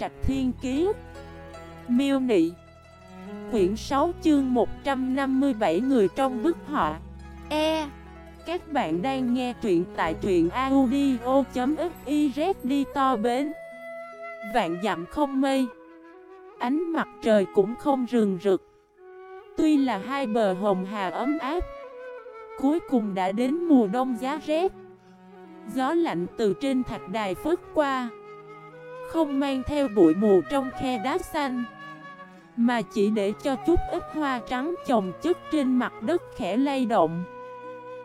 Trạch Thiên Kiế Miêu Nị. Quyển 6 chương 157 người trong bức họa. E. Các bạn đang nghe truyện tại truyện audio.xyz đi to bến. Vạn dặm không mây. Ánh mặt trời cũng không rừng rực. Tuy là hai bờ hồng hà ấm áp, Cuối cùng đã đến mùa đông giá rét. Gió lạnh từ trên thạch đài phớt qua. Không mang theo bụi mù trong khe đá xanh, Mà chỉ để cho chút ít hoa trắng chồng chất trên mặt đất khẽ lay động,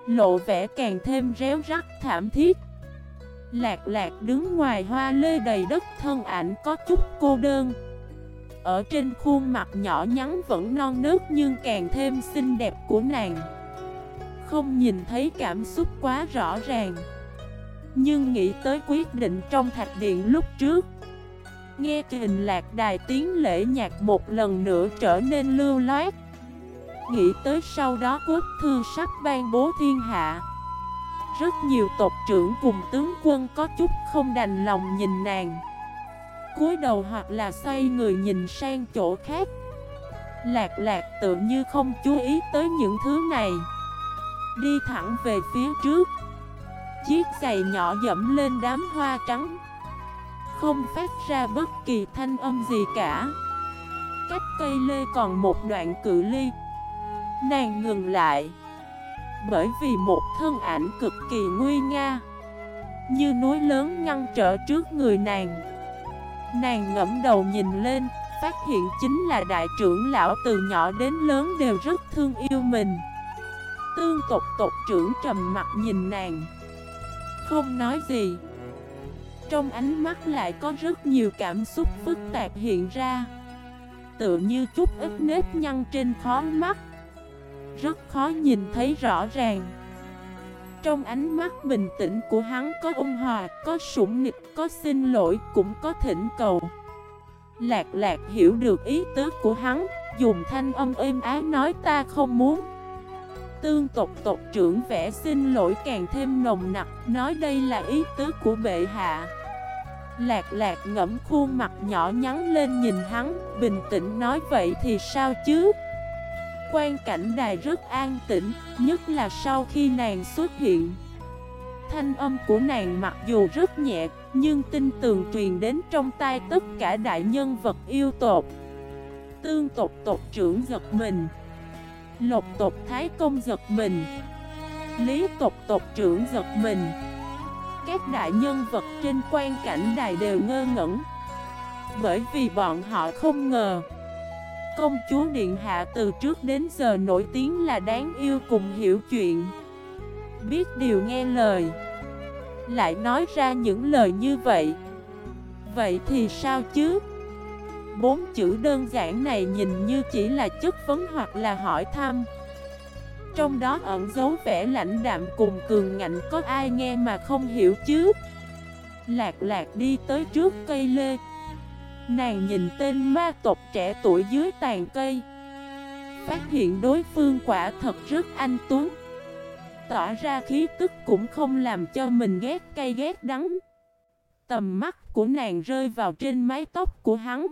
Lộ vẻ càng thêm réo rắt, thảm thiết. Lạc lạc đứng ngoài hoa lê đầy đất, thân ảnh có chút cô đơn. Ở trên khuôn mặt nhỏ nhắn vẫn non nớt nhưng càng thêm xinh đẹp của nàng. Không nhìn thấy cảm xúc quá rõ ràng. Nhưng nghĩ tới quyết định trong thạch điện lúc trước Nghe kình lạc đài tiếng lễ nhạc một lần nữa trở nên lưu loát. Nghĩ tới sau đó quốc thư sắc ban bố thiên hạ. Rất nhiều tộc trưởng cùng tướng quân có chút không đành lòng nhìn nàng. Cúi đầu hoặc là xoay người nhìn sang chỗ khác. Lạc lạc tự như không chú ý tới những thứ này. Đi thẳng về phía trước. Chiếc giày nhỏ dẫm lên đám hoa trắng. Không phát ra bất kỳ thanh âm gì cả. Cách cây lê còn một đoạn cự ly. Nàng ngừng lại. Bởi vì một thân ảnh cực kỳ nguy nga. Như núi lớn ngăn trở trước người nàng. Nàng ngẫm đầu nhìn lên, Phát hiện chính là đại trưởng lão từ nhỏ đến lớn đều rất thương yêu mình. Tương tộc tộc trưởng trầm mặt nhìn nàng. Không nói gì. Trong ánh mắt lại có rất nhiều cảm xúc phức tạp hiện ra. Tựa như chút ít nếp nhăn trên khó mắt. Rất khó nhìn thấy rõ ràng. Trong ánh mắt bình tĩnh của hắn có ôn hòa, có sủng nghịch, có xin lỗi, cũng có thỉnh cầu. Lạc lạc hiểu được ý tứ của hắn Dùng thanh âm êm ái nói ta không muốn. Tương tộc tộc trưởng vẽ xin lỗi càng thêm nồng nặc Nói đây là ý tứ của bệ hạ. Lạc lạc ngẫm khuôn mặt nhỏ nhắn lên nhìn hắn, Bình tĩnh nói, vậy thì sao chứ? Quan cảnh đài rất an tĩnh, Nhất là sau khi nàng xuất hiện. Thanh âm của nàng mặc dù rất nhẹ, Nhưng tin tường truyền đến trong tai tất cả đại nhân vật yêu tột Tương tộc tộc trưởng giật mình. Lộc tộc Thái Công giật mình. Lý tộc tộc trưởng giật mình. Các đại nhân vật trên quan cảnh đài đều ngơ ngẩn. Bởi vì bọn họ không ngờ, Công chúa Điện Hạ từ trước đến giờ nổi tiếng là đáng yêu cùng hiểu chuyện. Biết điều nghe lời, Lại nói ra những lời như vậy. Vậy thì sao chứ? Bốn chữ đơn giản này nhìn như chỉ là chất vấn hoặc là hỏi thăm. Trong đó ẩn dấu vẻ lãnh đạm cùng cường ngạnh, có ai nghe mà không hiểu chứ? Lạc lạc đi tới trước cây lê. Nàng nhìn tên ma tộc trẻ tuổi dưới tàn cây. Phát hiện đối phương quả thật rất anh tuấn. Tỏa ra khí tức cũng không làm cho mình ghét cay ghét đắng. Tầm mắt của nàng rơi vào trên mái tóc của hắn.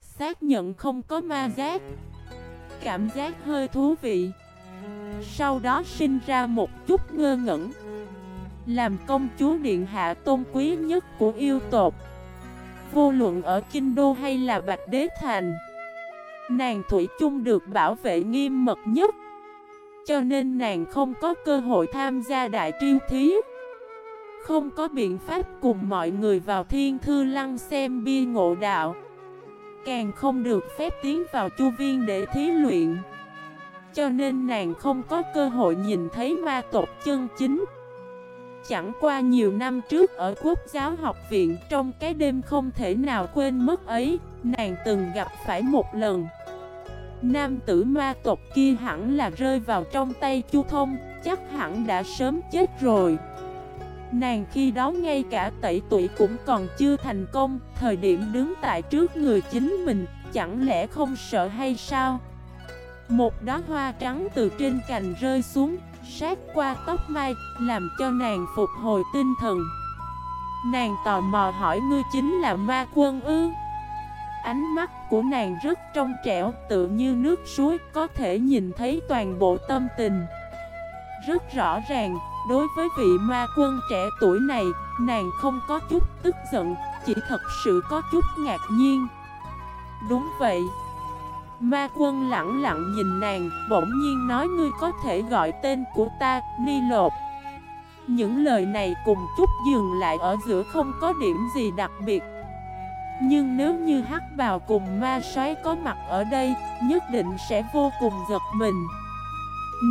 Xác nhận không có ma giác. Cảm giác hơi thú vị. Sau đó sinh ra một chút ngơ ngẩn. Làm công chúa điện hạ tôn quý nhất của yêu tộc. Vô luận ở Kinh Đô hay là Bạch Đế Thành, Nàng Thủy chung được bảo vệ nghiêm mật nhất. Cho nên nàng không có cơ hội tham gia đại triêu thí. Không có biện pháp cùng mọi người vào thiên thư lăng xem bia ngộ đạo. Càng không được phép tiến vào chu viên để thí luyện. Cho nên nàng không có cơ hội nhìn thấy ma tộc chân chính. Chẳng qua nhiều năm trước ở quốc giáo học viện, Trong cái đêm không thể nào quên mất ấy, Nàng từng gặp phải một lần. Nam tử ma tộc kia hẳn là rơi vào trong tay chu thông, Chắc hẳn đã sớm chết rồi. Nàng khi đó ngay cả tẩy tuổi cũng còn chưa thành công, Thời điểm đứng tại trước người chính mình, Chẳng lẽ không sợ hay sao? Một đóa hoa trắng từ trên cành rơi xuống Sát qua tóc mai Làm cho nàng phục hồi tinh thần. Nàng tò mò hỏi ngươi chính là ma quân ư? Ánh mắt của nàng rất trong trẻo tự như nước suối có thể nhìn thấy toàn bộ tâm tình. Rất rõ ràng, đối với vị ma quân trẻ tuổi này, nàng không có chút tức giận, chỉ thật sự có chút ngạc nhiên. Đúng vậy Ma quân lặng lặng nhìn nàng, bỗng nhiên nói ngươi có thể gọi tên của ta, Ni Lột. Những lời này cùng chút dừng lại ở giữa không có điểm gì đặc biệt. Nhưng nếu như hắc bào cùng ma soái có mặt ở đây, nhất định sẽ vô cùng giật mình.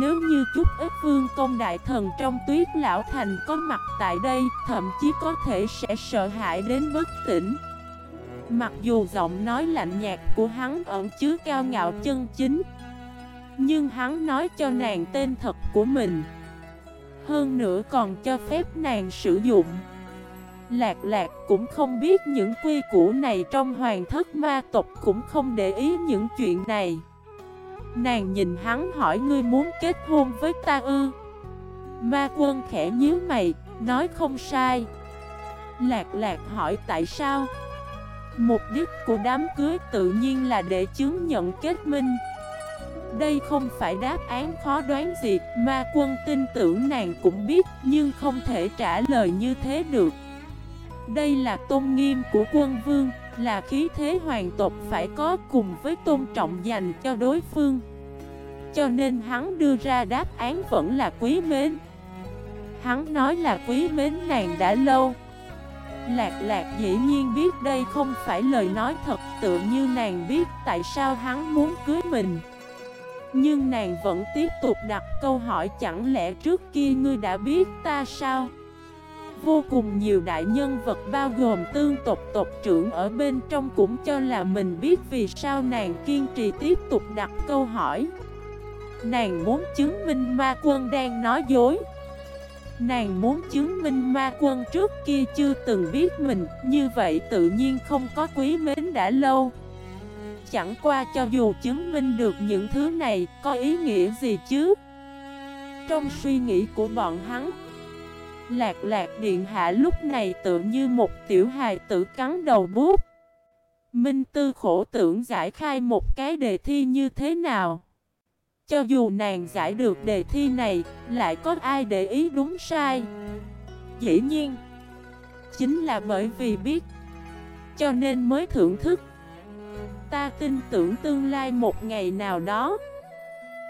Nếu như chút ít vương công đại thần trong tuyết lão thành có mặt tại đây, thậm chí có thể sẽ sợ hãi đến bất tỉnh. Mặc dù giọng nói lạnh nhạt của hắn ẩn chứa cao ngạo chân chính Nhưng hắn nói cho nàng tên thật của mình. Hơn nữa còn cho phép nàng sử dụng. Lạc lạc cũng không biết những quy củ này trong hoàng thất ma tộc cũng không để ý những chuyện này. Nàng nhìn hắn hỏi ngươi muốn kết hôn với ta ư? Ma quân khẽ nhíu mày, nói không sai. Lạc lạc hỏi tại sao? Mục đích của đám cưới tự nhiên là để chứng nhận kết minh. Đây không phải đáp án khó đoán gì Ma quân tin tưởng nàng cũng biết, Nhưng không thể trả lời như thế được. Đây là tôn nghiêm của quân vương, Là khí thế hoàng tộc phải có cùng với tôn trọng dành cho đối phương. Cho nên hắn đưa ra đáp án vẫn là quý mến. Hắn nói là quý mến nàng đã lâu. Lạc lạc dĩ nhiên biết đây không phải lời nói thật, tự như nàng biết tại sao hắn muốn cưới mình. Nhưng nàng vẫn tiếp tục đặt câu hỏi, chẳng lẽ trước kia ngươi đã biết ta sao? Vô cùng nhiều đại nhân vật bao gồm tương tộc tộc trưởng ở bên trong cũng cho là mình biết vì sao nàng kiên trì tiếp tục đặt câu hỏi. Nàng muốn chứng minh ma quân đang nói dối. Nàng muốn chứng minh ma quân trước kia chưa từng biết mình, Như vậy tự nhiên không có quý mến đã lâu. Chẳng qua cho dù chứng minh được những thứ này, có ý nghĩa gì chứ? Trong suy nghĩ của bọn hắn, Lạc lạc điện hạ lúc này tự như một tiểu hài tử cắn đầu bút. Minh tư khổ tưởng giải khai một cái đề thi như thế nào? Cho dù nàng giải được đề thi này, lại có ai để ý đúng sai? Dĩ nhiên, chính là bởi vì biết, cho nên mới thưởng thức. Ta tin tưởng tương lai một ngày nào đó,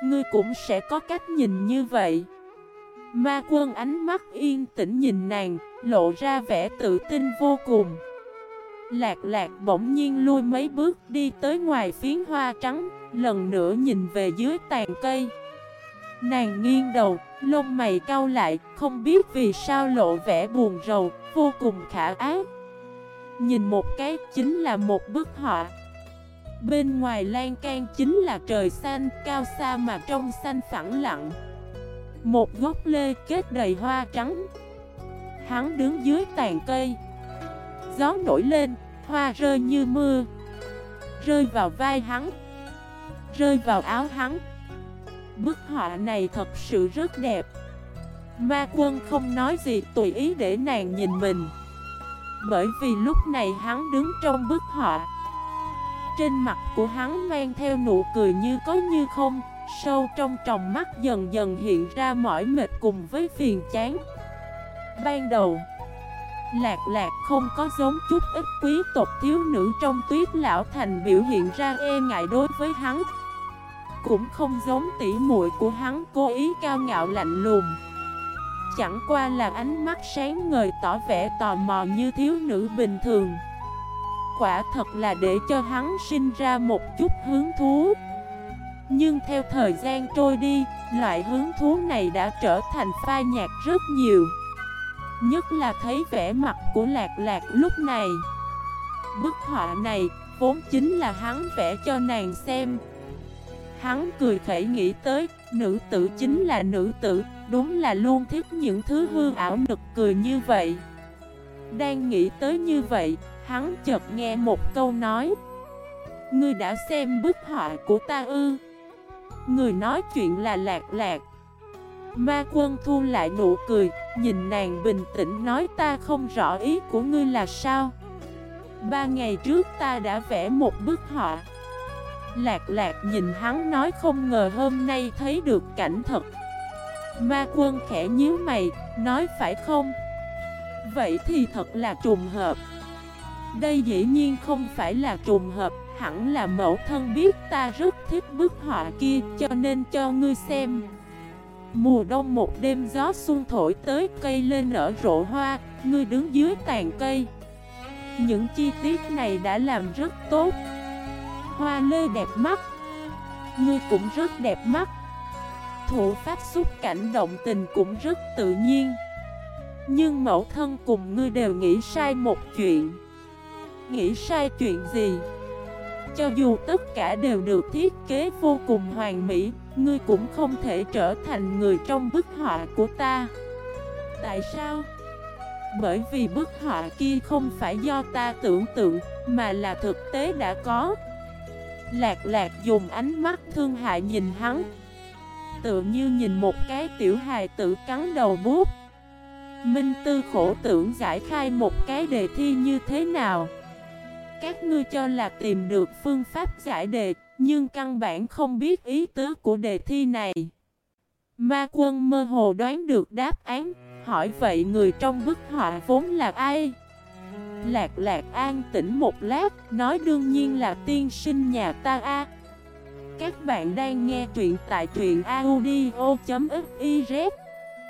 ngươi cũng sẽ có cách nhìn như vậy. Ma quân ánh mắt yên tĩnh nhìn nàng, lộ ra vẻ tự tin vô cùng. Lạc lạc bỗng nhiên lui mấy bước đi tới ngoài phiến hoa trắng Lần nữa nhìn về dưới tàn cây. Nàng nghiêng đầu, lông mày cau lại Không biết vì sao lộ vẻ buồn rầu, vô cùng khả ác Nhìn một cái chính là một bức họa. Bên ngoài lan can chính là trời xanh, cao xa mà trong xanh phẳng lặng. Một gốc lê kết đầy hoa trắng. Hắn đứng dưới tàn cây. Gió nổi lên, hoa rơi như mưa. Rơi vào vai hắn Rơi vào áo hắn. Bức họa này thật sự rất đẹp. Ma quân không nói gì tùy ý để nàng nhìn mình. Bởi vì lúc này hắn đứng trong bức họa. Trên mặt của hắn mang theo nụ cười như có như không. Sâu trong tròng mắt dần dần hiện ra mỏi mệt cùng với phiền chán. Ban đầu Lạc lạc không có giống chút ít quý tộc thiếu nữ trong tuyết lão thành biểu hiện ra e ngại đối với hắn. Cũng không giống tỉ muội của hắn cố ý cao ngạo lạnh lùng. Chẳng qua là ánh mắt sáng ngời tỏ vẻ tò mò như thiếu nữ bình thường. Quả thật là để cho hắn sinh ra một chút hứng thú. Nhưng theo thời gian trôi đi, loại hứng thú này đã trở thành pha nhạt rất nhiều. Nhất là thấy vẻ mặt của lạc lạc lúc này. Bức họa này vốn chính là hắn vẽ cho nàng xem. Hắn cười khẩy nghĩ tới, Nữ tử chính là nữ tử, Đúng là luôn thích những thứ hư ảo nực cười như vậy. Đang nghĩ tới như vậy, Hắn chợt nghe một câu nói. Ngươi đã xem bức họa của ta ư? Người nói chuyện là lạc lạc. Ma quân thu lại nụ cười, nhìn nàng bình tĩnh nói ta không rõ ý của ngươi là sao. Ba ngày trước ta đã vẽ một bức họa. Lạc lạc nhìn hắn nói không ngờ hôm nay thấy được cảnh thật. Ma quân khẽ nhíu mày, nói phải không? Vậy thì thật là trùng hợp. Đây dĩ nhiên không phải là trùng hợp, hẳn là mẫu thân biết ta rất thích bức họa kia cho nên cho ngươi xem. Mùa đông một đêm gió xuân thổi tới cây lên nở rộ hoa, ngươi đứng dưới tàn cây. Những chi tiết này đã làm rất tốt. Hoa lê đẹp mắt, ngươi cũng rất đẹp mắt. Thủ pháp xúc cảnh động tình cũng rất tự nhiên. Nhưng mẫu thân cùng ngươi đều nghĩ sai một chuyện. Nghĩ sai chuyện gì? Cho dù tất cả đều được thiết kế vô cùng hoàn mỹ, ngươi cũng không thể trở thành người trong bức họa của ta. Tại sao? Bởi vì bức họa kia không phải do ta tưởng tượng, mà là thực tế đã có. Lạc lạc dùng ánh mắt thương hại nhìn hắn Tựa như nhìn một cái tiểu hài tự cắn đầu bút Minh Tư khổ tưởng giải khai một cái đề thi như thế nào các ngươi cho là tìm được phương pháp giải đề, nhưng căn bản không biết ý tứ của đề thi này. Ma quân mơ hồ đoán được đáp án, hỏi vậy người trong bức họa vốn là ai? Lạc lạc an tĩnh một lát, nói đương nhiên là tiên sinh nhà ta a. Các bạn đang nghe truyện tại truyện audio.fif